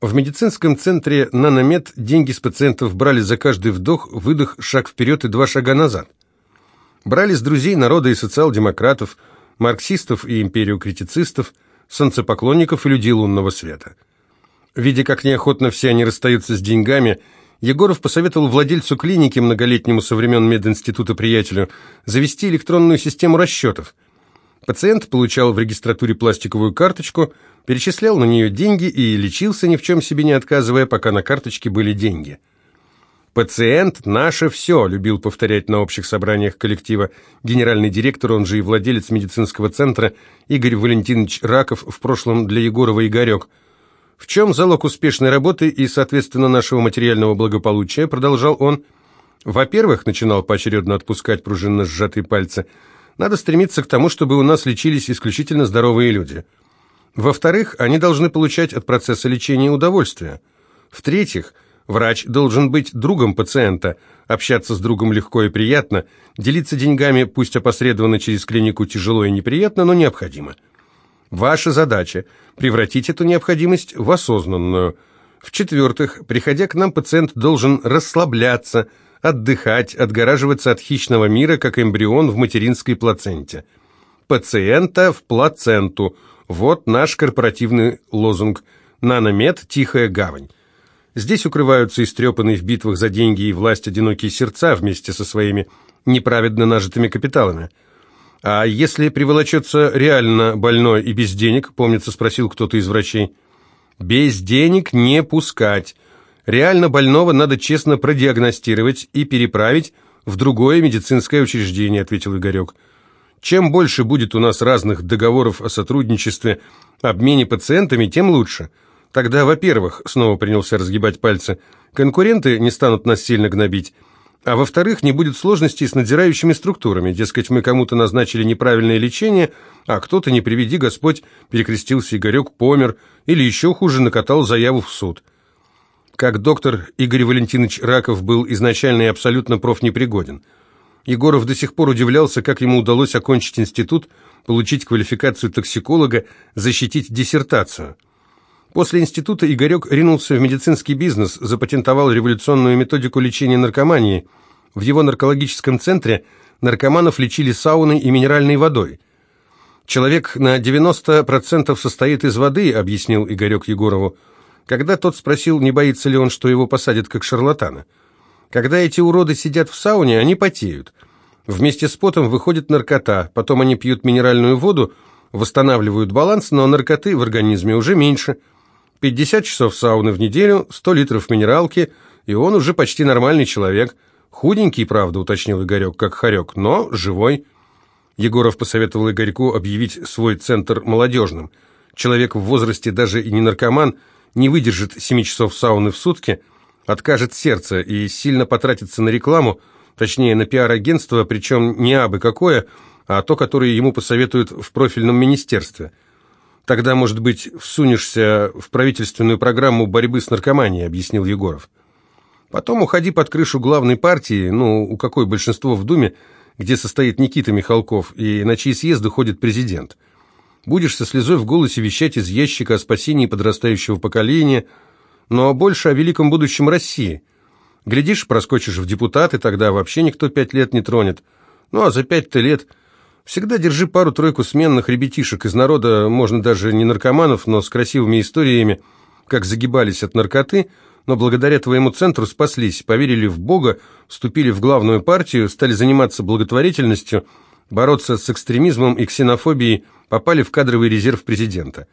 В медицинском центре «Наномед» деньги с пациентов брали за каждый вдох, выдох, шаг вперед и два шага назад. Брали с друзей народа и социал-демократов, марксистов и империокритицистов, солнцепоклонников и людей лунного света. Видя, как неохотно все они расстаются с деньгами, Егоров посоветовал владельцу клиники, многолетнему со времен мединститута приятелю, завести электронную систему расчетов. Пациент получал в регистратуре пластиковую карточку, перечислял на нее деньги и лечился ни в чем себе не отказывая, пока на карточке были деньги. «Пациент – наше все», – любил повторять на общих собраниях коллектива генеральный директор, он же и владелец медицинского центра Игорь Валентинович Раков, в прошлом для Егорова Игорек – в чем залог успешной работы и, соответственно, нашего материального благополучия, продолжал он. Во-первых, начинал поочередно отпускать пружинно сжатые пальцы, надо стремиться к тому, чтобы у нас лечились исключительно здоровые люди. Во-вторых, они должны получать от процесса лечения удовольствие. В-третьих, врач должен быть другом пациента, общаться с другом легко и приятно, делиться деньгами, пусть опосредованно через клинику тяжело и неприятно, но необходимо. Ваша задача – превратить эту необходимость в осознанную. В-четвертых, приходя к нам, пациент должен расслабляться, отдыхать, отгораживаться от хищного мира, как эмбрион в материнской плаценте. Пациента в плаценту – вот наш корпоративный лозунг. Наномед – тихая гавань. Здесь укрываются истрепанные в битвах за деньги и власть одинокие сердца вместе со своими неправедно нажитыми капиталами – «А если приволочется реально больной и без денег?» – помнится, спросил кто-то из врачей. «Без денег не пускать. Реально больного надо честно продиагностировать и переправить в другое медицинское учреждение», – ответил Игорек. «Чем больше будет у нас разных договоров о сотрудничестве, обмене пациентами, тем лучше. Тогда, во-первых, снова принялся разгибать пальцы, конкуренты не станут нас сильно гнобить». А во-вторых, не будет сложностей с надзирающими структурами. Дескать, мы кому-то назначили неправильное лечение, а кто-то, не приведи Господь, перекрестился Игорек, помер, или еще хуже, накатал заяву в суд. Как доктор Игорь Валентинович Раков был изначально и абсолютно профнепригоден. Егоров до сих пор удивлялся, как ему удалось окончить институт, получить квалификацию токсиколога, защитить диссертацию – После института Игорек ринулся в медицинский бизнес, запатентовал революционную методику лечения наркомании. В его наркологическом центре наркоманов лечили сауной и минеральной водой. «Человек на 90% состоит из воды», — объяснил Игорек Егорову. Когда тот спросил, не боится ли он, что его посадят как шарлатана. Когда эти уроды сидят в сауне, они потеют. Вместе с потом выходит наркота, потом они пьют минеральную воду, восстанавливают баланс, но наркоты в организме уже меньше – 50 часов сауны в неделю, 100 литров минералки, и он уже почти нормальный человек. Худенький, правда, уточнил Игорек, как хорек, но живой. Егоров посоветовал Игорьку объявить свой центр молодежным. Человек в возрасте, даже и не наркоман, не выдержит 7 часов сауны в сутки, откажет сердце и сильно потратится на рекламу, точнее на пиар-агентство, причем не абы какое, а то, которое ему посоветуют в профильном министерстве – Тогда, может быть, всунешься в правительственную программу борьбы с наркоманией, объяснил Егоров. Потом уходи под крышу главной партии, ну, у какой большинство в Думе, где состоит Никита Михалков, и на чьи съезды ходит президент. Будешь со слезой в голосе вещать из ящика о спасении подрастающего поколения, но больше о великом будущем России. Глядишь, проскочишь в депутаты, тогда вообще никто пять лет не тронет. Ну, а за пять-то лет Всегда держи пару-тройку сменных ребятишек из народа, можно даже не наркоманов, но с красивыми историями, как загибались от наркоты, но благодаря твоему центру спаслись, поверили в Бога, вступили в главную партию, стали заниматься благотворительностью, бороться с экстремизмом и ксенофобией, попали в кадровый резерв президента.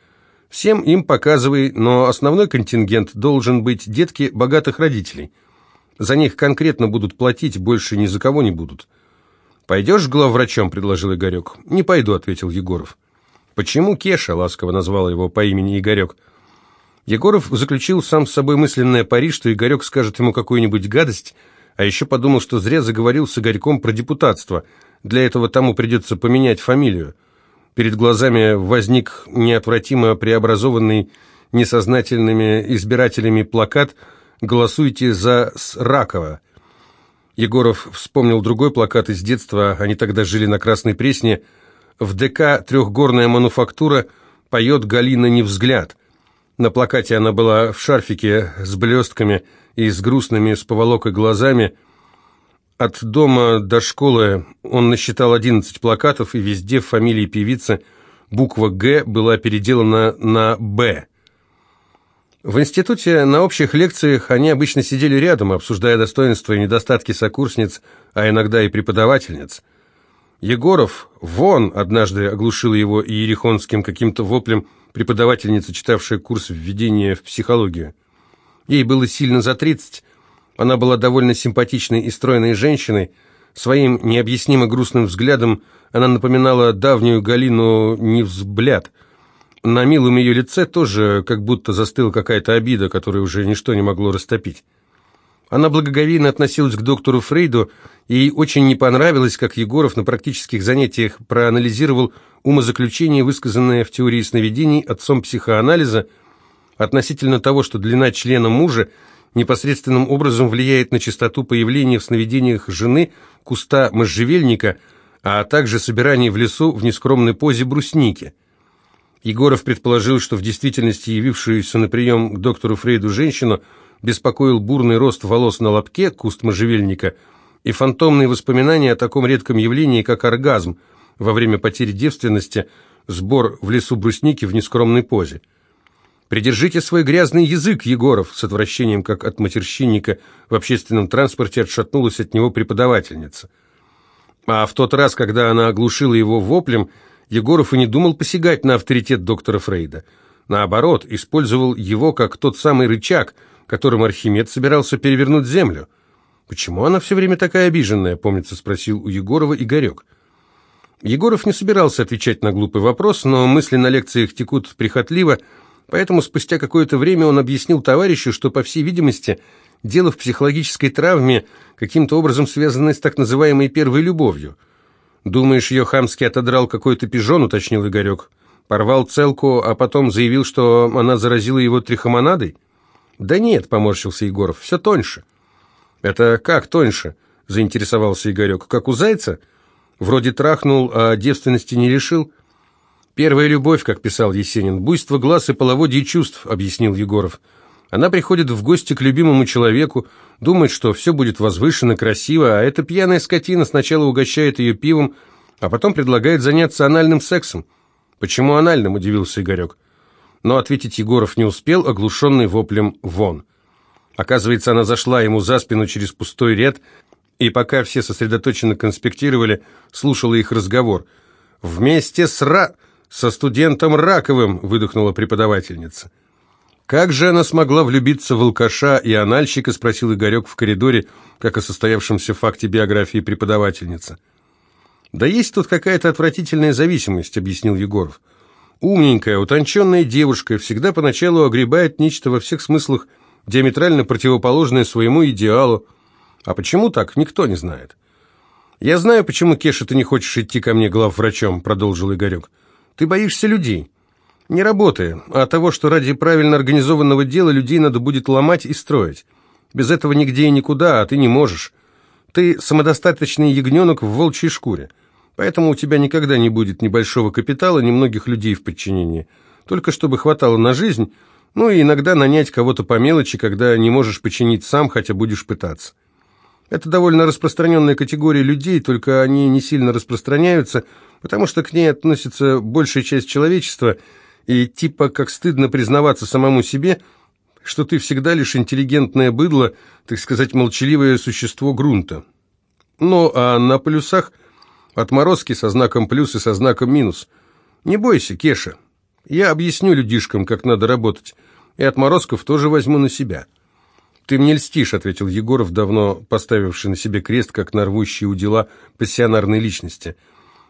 Всем им показывай, но основной контингент должен быть детки богатых родителей. За них конкретно будут платить, больше ни за кого не будут. «Пойдешь главврачом?» – предложил Игорек. «Не пойду», – ответил Егоров. «Почему Кеша?» – ласково назвал его по имени Игорек. Егоров заключил сам с собой мысленное пари, что Игорек скажет ему какую-нибудь гадость, а еще подумал, что зря заговорил с Игорьком про депутатство. Для этого тому придется поменять фамилию. Перед глазами возник неотвратимо преобразованный несознательными избирателями плакат «Голосуйте за Сракова». Егоров вспомнил другой плакат из детства, они тогда жили на Красной Пресне. В ДК «Трехгорная мануфактура» поет Галина Невзгляд. На плакате она была в шарфике с блестками и с грустными с поволокой глазами. От дома до школы он насчитал 11 плакатов, и везде в фамилии певицы буква «Г» была переделана на «Б». В институте на общих лекциях они обычно сидели рядом, обсуждая достоинства и недостатки сокурсниц, а иногда и преподавательниц. Егоров, вон, однажды оглушил его иерихонским каким-то воплем преподавательница, читавшая курс введения в психологию. Ей было сильно за тридцать. Она была довольно симпатичной и стройной женщиной. Своим необъяснимо грустным взглядом она напоминала давнюю Галину Невзгляд – на милом ее лице тоже как будто застыла какая-то обида, которую уже ничто не могло растопить. Она благоговейно относилась к доктору Фрейду, и ей очень не понравилось, как Егоров на практических занятиях проанализировал умозаключение, высказанное в теории сновидений отцом психоанализа, относительно того, что длина члена мужа непосредственным образом влияет на частоту появления в сновидениях жены куста можжевельника, а также собирание в лесу в нескромной позе брусники – Егоров предположил, что в действительности явившуюся на прием к доктору Фрейду женщину беспокоил бурный рост волос на лобке, куст можжевельника, и фантомные воспоминания о таком редком явлении, как оргазм во время потери девственности, сбор в лесу брусники в нескромной позе. «Придержите свой грязный язык, Егоров!» С отвращением, как от матерщинника, в общественном транспорте отшатнулась от него преподавательница. А в тот раз, когда она оглушила его воплем, Егоров и не думал посягать на авторитет доктора Фрейда. Наоборот, использовал его как тот самый рычаг, которым Архимед собирался перевернуть Землю. «Почему она все время такая обиженная?» — помнится, спросил у Егорова Игорек. Егоров не собирался отвечать на глупый вопрос, но мысли на лекциях текут прихотливо, поэтому спустя какое-то время он объяснил товарищу, что, по всей видимости, дело в психологической травме, каким-то образом связанной с так называемой первой любовью — «Думаешь, ее хамски отодрал какой-то пижон?» — уточнил Игорек. «Порвал целку, а потом заявил, что она заразила его трихомонадой?» «Да нет», — поморщился Егоров, — «все тоньше». «Это как тоньше?» — заинтересовался Игорек. «Как у зайца? Вроде трахнул, а девственности не решил». «Первая любовь», как писал Есенин, — «буйство глаз и половодье чувств», — объяснил Егоров. Она приходит в гости к любимому человеку, думает, что все будет возвышенно, красиво, а эта пьяная скотина сначала угощает ее пивом, а потом предлагает заняться анальным сексом. «Почему анальным?» – удивился Игорек. Но ответить Егоров не успел, оглушенный воплем «вон». Оказывается, она зашла ему за спину через пустой ряд, и пока все сосредоточенно конспектировали, слушала их разговор. «Вместе с Ра... со студентом Раковым!» – выдохнула преподавательница. «Как же она смогла влюбиться в алкаша и анальщика?» – спросил Игорек в коридоре, как о состоявшемся факте биографии преподавательницы. «Да есть тут какая-то отвратительная зависимость», – объяснил Егоров. «Умненькая, утонченная девушка всегда поначалу огребает нечто во всех смыслах диаметрально противоположное своему идеалу. А почему так, никто не знает». «Я знаю, почему, Кеша, ты не хочешь идти ко мне главврачом», – продолжил Игорек. «Ты боишься людей». Не работы, а того, что ради правильно организованного дела людей надо будет ломать и строить. Без этого нигде и никуда, а ты не можешь. Ты самодостаточный ягненок в волчьей шкуре. Поэтому у тебя никогда не будет ни большого капитала, ни многих людей в подчинении. Только чтобы хватало на жизнь, ну и иногда нанять кого-то по мелочи, когда не можешь починить сам, хотя будешь пытаться. Это довольно распространенная категория людей, только они не сильно распространяются, потому что к ней относится большая часть человечества – и типа как стыдно признаваться самому себе, что ты всегда лишь интеллигентное быдло, так сказать, молчаливое существо грунта. Ну, а на плюсах отморозки со знаком плюс и со знаком минус. Не бойся, Кеша, я объясню людишкам, как надо работать, и отморозков тоже возьму на себя». «Ты мне льстишь», — ответил Егоров, давно поставивший на себе крест, как нарвущий у дела пассионарной личности.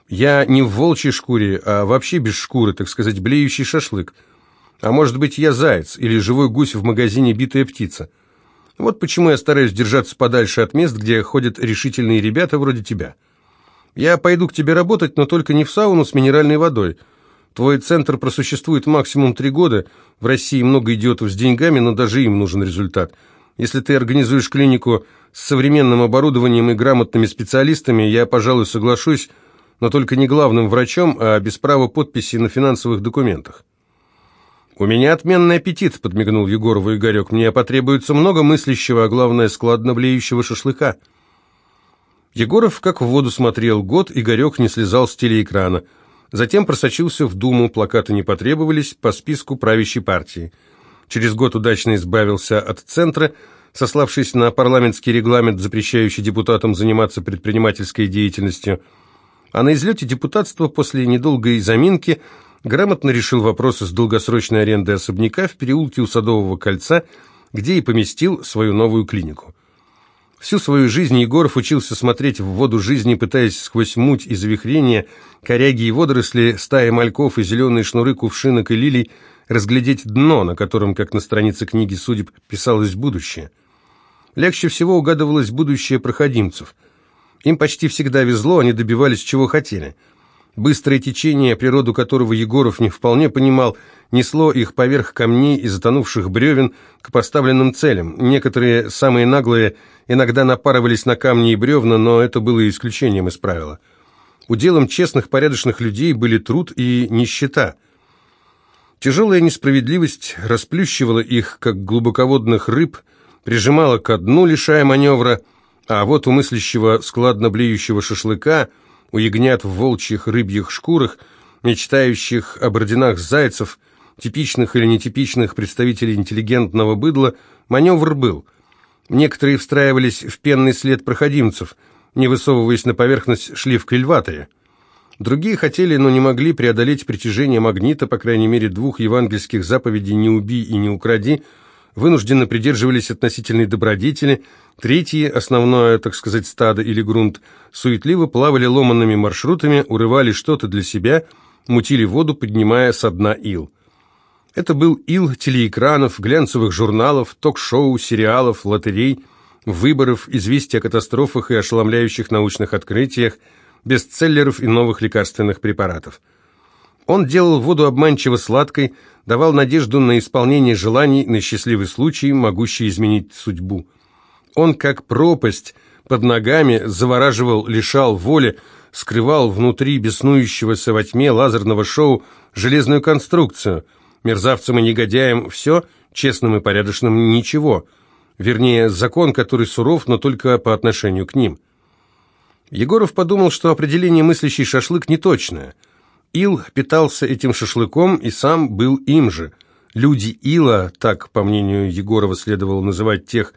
Я не в волчьей шкуре, а вообще без шкуры, так сказать, блеющий шашлык. А может быть, я заяц или живой гусь в магазине «Битая птица». Вот почему я стараюсь держаться подальше от мест, где ходят решительные ребята вроде тебя. Я пойду к тебе работать, но только не в сауну с минеральной водой. Твой центр просуществует максимум три года. В России много идиотов с деньгами, но даже им нужен результат. Если ты организуешь клинику с современным оборудованием и грамотными специалистами, я, пожалуй, соглашусь, но только не главным врачом, а без права подписи на финансовых документах. «У меня отменный аппетит», — подмигнул Егорову Игорек. «Мне потребуется много мыслящего, а главное, складно блеющего шашлыка». Егоров как в воду смотрел. Год Игорек не слезал с телеэкрана. Затем просочился в Думу, плакаты не потребовались по списку правящей партии. Через год удачно избавился от центра, сославшись на парламентский регламент, запрещающий депутатам заниматься предпринимательской деятельностью. А на излете депутатства после недолгой заминки – грамотно решил вопросы с долгосрочной арендой особняка в переулке у Садового кольца, где и поместил свою новую клинику. Всю свою жизнь Егоров учился смотреть в воду жизни, пытаясь сквозь муть и завихрения, коряги и водоросли, стаи мальков и зеленые шнуры кувшинок и лилий разглядеть дно, на котором, как на странице книги судеб, писалось будущее. Легче всего угадывалось будущее проходимцев. Им почти всегда везло, они добивались чего хотели – Быстрое течение, природу которого Егоров не вполне понимал, несло их поверх камней и затонувших бревен к поставленным целям. Некоторые, самые наглые, иногда напарывались на камни и бревна, но это было исключением из правила. Уделом честных, порядочных людей были труд и нищета. Тяжелая несправедливость расплющивала их, как глубоководных рыб, прижимала ко дну, лишая маневра, а вот у мыслящего складно блеющего шашлыка – у ягнят в волчьих рыбьих шкурах, мечтающих об орденах зайцев, типичных или нетипичных представителей интеллигентного быдла, маневр был. Некоторые встраивались в пенный след проходимцев, не высовываясь на поверхность, шли в крильваторе. Другие хотели, но не могли преодолеть притяжение магнита, по крайней мере, двух евангельских заповедей «не убий» и «не укради», вынужденно придерживались относительной добродетели, третьи, основное, так сказать, стадо или грунт, суетливо плавали ломанными маршрутами, урывали что-то для себя, мутили воду, поднимая со дна ил. Это был ил телеэкранов, глянцевых журналов, ток-шоу, сериалов, лотерей, выборов, известий о катастрофах и ошеломляющих научных открытиях, бестселлеров и новых лекарственных препаратов. Он делал воду обманчиво сладкой, давал надежду на исполнение желаний, на счастливый случай, могущий изменить судьбу. Он, как пропасть, под ногами завораживал, лишал воли, скрывал внутри беснующегося во тьме лазерного шоу железную конструкцию. Мерзавцам и негодяям все, честным и порядочным ничего. Вернее, закон, который суров, но только по отношению к ним. Егоров подумал, что определение мыслящий шашлык неточное – Ил питался этим шашлыком и сам был им же. Люди Ила, так, по мнению Егорова, следовало называть тех,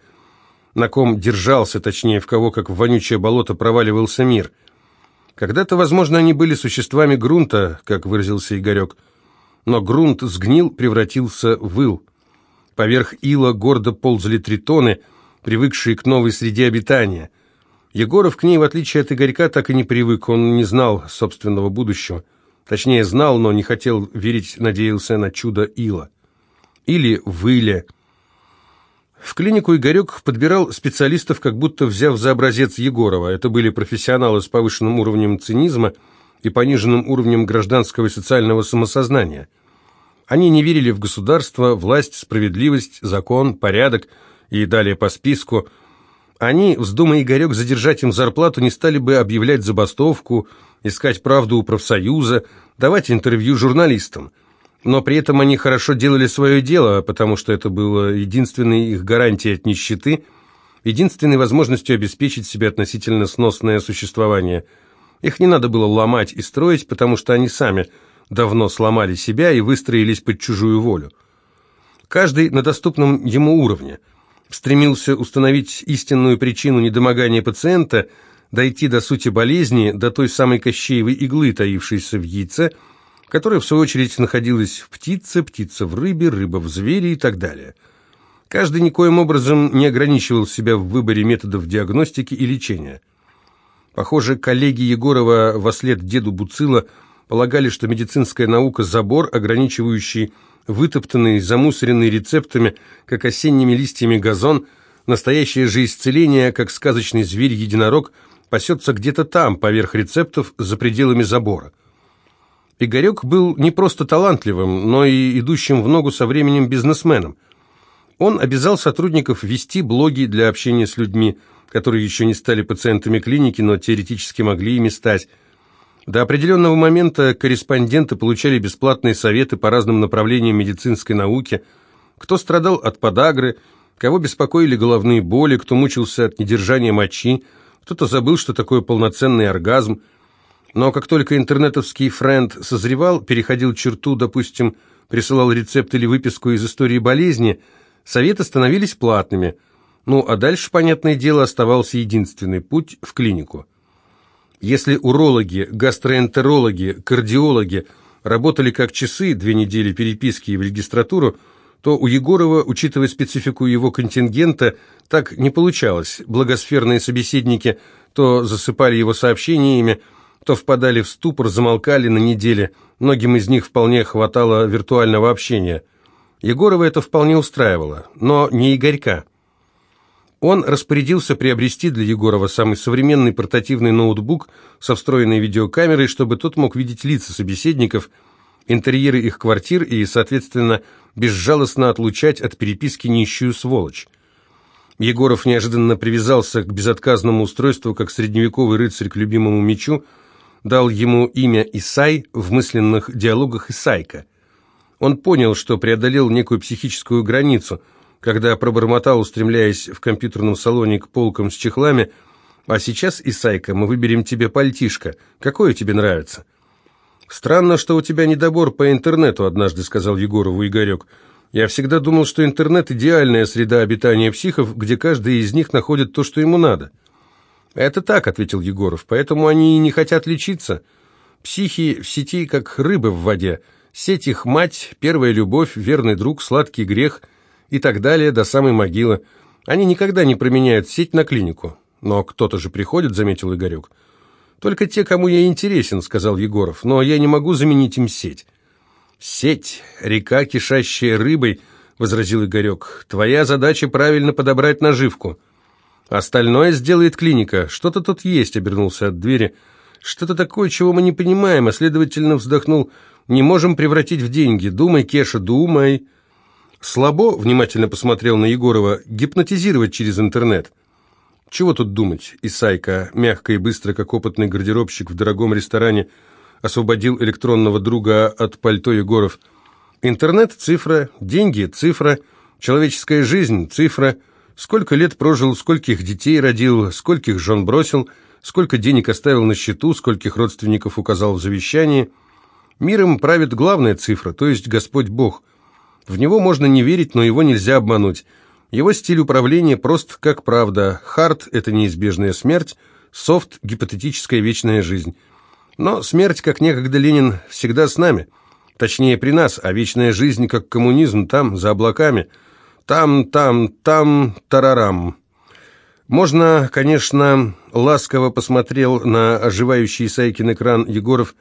на ком держался, точнее, в кого, как в вонючее болото, проваливался мир. Когда-то, возможно, они были существами грунта, как выразился Игорек, но грунт сгнил, превратился в ил. Поверх ила гордо ползали тритоны, привыкшие к новой среде обитания. Егоров к ней, в отличие от Игорька, так и не привык, он не знал собственного будущего. Точнее, знал, но не хотел верить, надеялся на чудо Ила. Или в Иле. В клинику Игорек подбирал специалистов, как будто взяв за образец Егорова. Это были профессионалы с повышенным уровнем цинизма и пониженным уровнем гражданского и социального самосознания. Они не верили в государство, власть, справедливость, закон, порядок и далее по списку. Они, вздумая Игорек задержать им зарплату, не стали бы объявлять забастовку, искать правду у профсоюза, давать интервью журналистам. Но при этом они хорошо делали свое дело, потому что это было единственной их гарантией от нищеты, единственной возможностью обеспечить себе относительно сносное существование. Их не надо было ломать и строить, потому что они сами давно сломали себя и выстроились под чужую волю. Каждый на доступном ему уровне стремился установить истинную причину недомогания пациента – дойти до сути болезни, до той самой кощеевой иглы, таившейся в яйце, которая, в свою очередь, находилась в птице, птица в рыбе, рыба в звере и так далее. Каждый никоим образом не ограничивал себя в выборе методов диагностики и лечения. Похоже, коллеги Егорова во след деду Буцила полагали, что медицинская наука – забор, ограничивающий вытоптанный, замусоренный рецептами, как осенними листьями газон, настоящее же исцеление, как сказочный зверь-единорог – пасется где-то там, поверх рецептов, за пределами забора. Игорек был не просто талантливым, но и идущим в ногу со временем бизнесменом. Он обязал сотрудников вести блоги для общения с людьми, которые еще не стали пациентами клиники, но теоретически могли ими стать. До определенного момента корреспонденты получали бесплатные советы по разным направлениям медицинской науки, кто страдал от подагры, кого беспокоили головные боли, кто мучился от недержания мочи, кто-то забыл, что такое полноценный оргазм. Но как только интернетовский френд созревал, переходил черту, допустим, присылал рецепт или выписку из истории болезни, советы становились платными. Ну, а дальше, понятное дело, оставался единственный путь в клинику. Если урологи, гастроэнтерологи, кардиологи работали как часы, две недели переписки в регистратуру, то у Егорова, учитывая специфику его контингента, так не получалось. Благосферные собеседники то засыпали его сообщениями, то впадали в ступор, замолкали на неделе. Многим из них вполне хватало виртуального общения. Егорова это вполне устраивало, но не Игорька. Он распорядился приобрести для Егорова самый современный портативный ноутбук со встроенной видеокамерой, чтобы тот мог видеть лица собеседников, интерьеры их квартир и, соответственно, безжалостно отлучать от переписки нищую сволочь. Егоров неожиданно привязался к безотказному устройству, как средневековый рыцарь к любимому мечу, дал ему имя Исай в мысленных диалогах Исайка. Он понял, что преодолел некую психическую границу – когда пробормотал, устремляясь в компьютерном салоне к полкам с чехлами, «А сейчас, Исайка, мы выберем тебе пальтишко. Какое тебе нравится?» «Странно, что у тебя недобор по интернету», — однажды сказал Егорову Игорек. «Я всегда думал, что интернет — идеальная среда обитания психов, где каждый из них находит то, что ему надо». «Это так», — ответил Егоров, — «поэтому они и не хотят лечиться. Психи в сети, как рыбы в воде. Сеть их мать, первая любовь, верный друг, сладкий грех — и так далее до самой могилы. Они никогда не променяют сеть на клинику. Но кто-то же приходит, заметил Игорек. Только те, кому я интересен, сказал Егоров, но я не могу заменить им сеть. Сеть, река, кишащая рыбой, возразил Игорек. Твоя задача правильно подобрать наживку. Остальное сделает клиника. Что-то тут есть, обернулся от двери. Что-то такое, чего мы не понимаем, а следовательно вздохнул. Не можем превратить в деньги. Думай, Кеша, думай. Слабо, внимательно посмотрел на Егорова, гипнотизировать через интернет. Чего тут думать? Исайка, мягко и быстро, как опытный гардеробщик в дорогом ресторане, освободил электронного друга от пальто Егоров. Интернет – цифра, деньги – цифра, человеческая жизнь – цифра, сколько лет прожил, скольких детей родил, скольких жен бросил, сколько денег оставил на счету, скольких родственников указал в завещании. Миром правит главная цифра, то есть Господь Бог – в него можно не верить, но его нельзя обмануть. Его стиль управления прост как правда. Хард – это неизбежная смерть, софт – гипотетическая вечная жизнь. Но смерть, как некогда Ленин, всегда с нами. Точнее, при нас, а вечная жизнь, как коммунизм, там, за облаками. Там, там, там, тарарам. Можно, конечно, ласково посмотрел на оживающий Сайкин экран Егоров,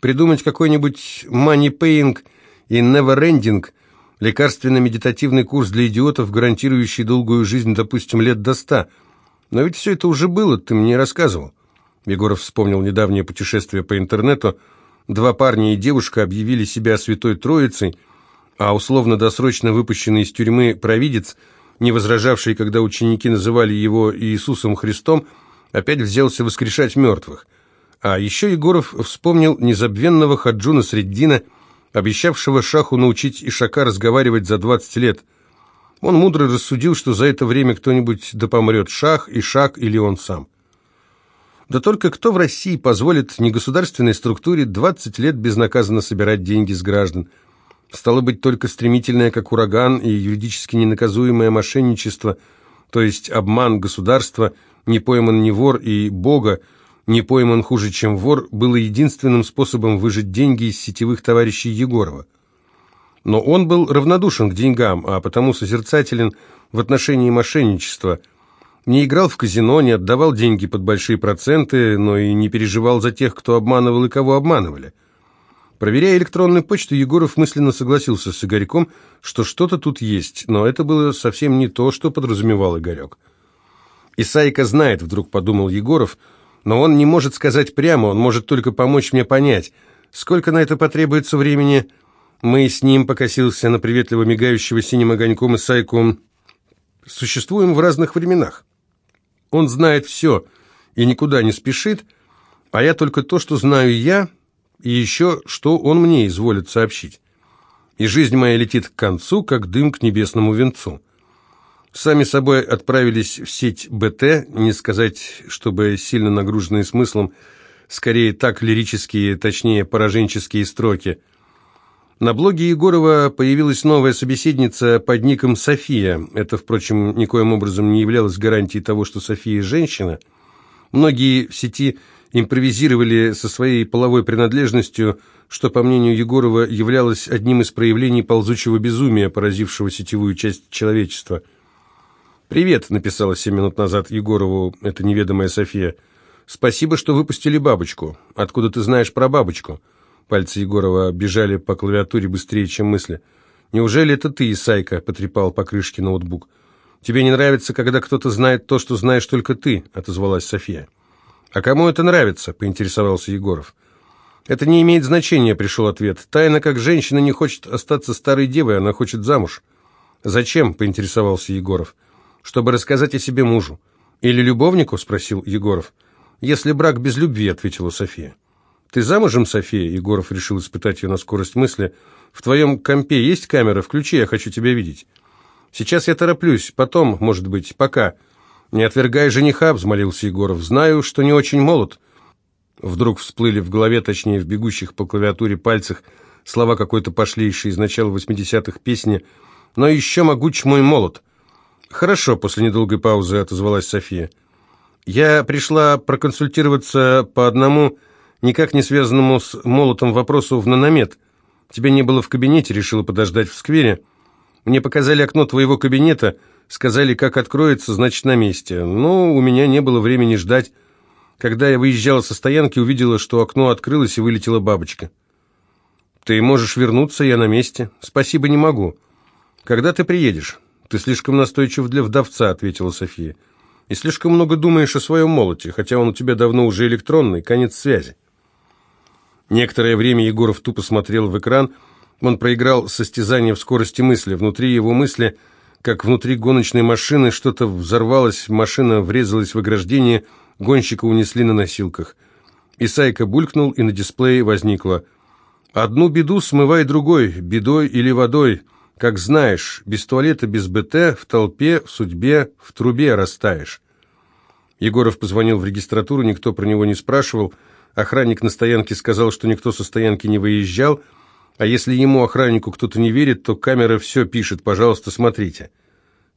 придумать какой-нибудь money-paying и never-ending – лекарственно-медитативный курс для идиотов, гарантирующий долгую жизнь, допустим, лет до ста. Но ведь все это уже было, ты мне рассказывал. Егоров вспомнил недавнее путешествие по интернету. Два парня и девушка объявили себя Святой Троицей, а условно-досрочно выпущенный из тюрьмы провидец, не возражавший, когда ученики называли его Иисусом Христом, опять взялся воскрешать мертвых. А еще Егоров вспомнил незабвенного Хаджуна Среддина – обещавшего Шаху научить Ишака разговаривать за 20 лет. Он мудро рассудил, что за это время кто-нибудь да помрет Шах, Ишак или он сам. Да только кто в России позволит негосударственной структуре 20 лет безнаказанно собирать деньги с граждан? Стало быть, только стремительное, как ураган, и юридически ненаказуемое мошенничество, то есть обман государства, не пойман ни вор и Бога, не пойман хуже, чем вор, было единственным способом выжить деньги из сетевых товарищей Егорова. Но он был равнодушен к деньгам, а потому созерцателен в отношении мошенничества. Не играл в казино, не отдавал деньги под большие проценты, но и не переживал за тех, кто обманывал и кого обманывали. Проверяя электронную почту, Егоров мысленно согласился с Игорьком, что что-то тут есть, но это было совсем не то, что подразумевал Игорек. «Исайка знает», — вдруг подумал Егоров, — но он не может сказать прямо, он может только помочь мне понять. Сколько на это потребуется времени? Мы с ним покосился на приветливо мигающего синим огоньком и сайку. Существуем в разных временах. Он знает все и никуда не спешит, а я только то, что знаю я, и еще, что он мне изволит сообщить. И жизнь моя летит к концу, как дым к небесному венцу. Сами собой отправились в сеть БТ, не сказать, чтобы сильно нагруженные смыслом, скорее так лирические, точнее, пораженческие строки. На блоге Егорова появилась новая собеседница под ником София. Это, впрочем, никоим образом не являлось гарантией того, что София женщина. Многие в сети импровизировали со своей половой принадлежностью, что, по мнению Егорова, являлось одним из проявлений ползучего безумия, поразившего сетевую часть человечества – «Привет», — написала семь минут назад Егорову эта неведомая София. «Спасибо, что выпустили бабочку. Откуда ты знаешь про бабочку?» Пальцы Егорова бежали по клавиатуре быстрее, чем мысли. «Неужели это ты, Исайка?» — потрепал по крышке ноутбук. «Тебе не нравится, когда кто-то знает то, что знаешь только ты», — отозвалась София. «А кому это нравится?» — поинтересовался Егоров. «Это не имеет значения», — пришел ответ. «Тайна, как женщина не хочет остаться старой девой, она хочет замуж». «Зачем?» — поинтересовался Егоров чтобы рассказать о себе мужу. Или любовнику?» – спросил Егоров. «Если брак без любви», – ответила София. «Ты замужем, София?» – Егоров решил испытать ее на скорость мысли. «В твоем компе есть камера? Включи, я хочу тебя видеть». «Сейчас я тороплюсь, потом, может быть, пока». «Не отвергай жениха», – взмолился Егоров. «Знаю, что не очень молод». Вдруг всплыли в голове, точнее, в бегущих по клавиатуре пальцах, слова какой-то пошлейшей из начала восьмидесятых песни «Но еще могуч мой молот». «Хорошо», — после недолгой паузы отозвалась София. «Я пришла проконсультироваться по одному, никак не связанному с молотом вопросу в наномет. Тебя не было в кабинете, решила подождать в сквере. Мне показали окно твоего кабинета, сказали, как откроется, значит, на месте. Но у меня не было времени ждать. Когда я выезжала со стоянки, увидела, что окно открылось и вылетела бабочка. «Ты можешь вернуться, я на месте. Спасибо, не могу. Когда ты приедешь?» «Ты слишком настойчив для вдовца», — ответила София. «И слишком много думаешь о своем молоте, хотя он у тебя давно уже электронный, конец связи». Некоторое время Егоров тупо смотрел в экран. Он проиграл состязание в скорости мысли. Внутри его мысли, как внутри гоночной машины, что-то взорвалось, машина врезалась в ограждение, гонщика унесли на носилках. Исайка булькнул, и на дисплее возникло «Одну беду смывай другой, бедой или водой». Как знаешь, без туалета, без БТ, в толпе, в судьбе, в трубе растаешь. Егоров позвонил в регистратуру, никто про него не спрашивал. Охранник на стоянке сказал, что никто со стоянки не выезжал, а если ему, охраннику, кто-то не верит, то камера все пишет, пожалуйста, смотрите.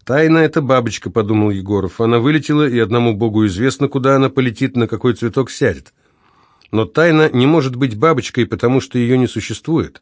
«Тайна — это бабочка», — подумал Егоров. Она вылетела, и одному богу известно, куда она полетит, на какой цветок сядет. Но тайна не может быть бабочкой, потому что ее не существует.